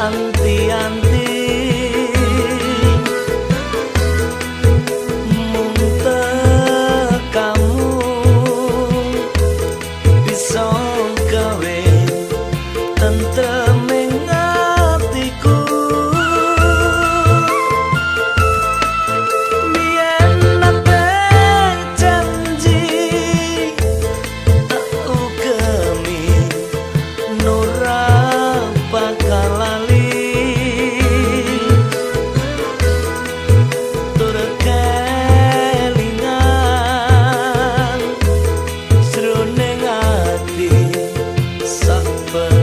ang remember.